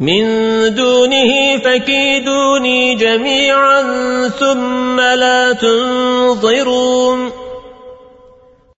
من دونه فكيدوني جميعا ثم لا تنظرون.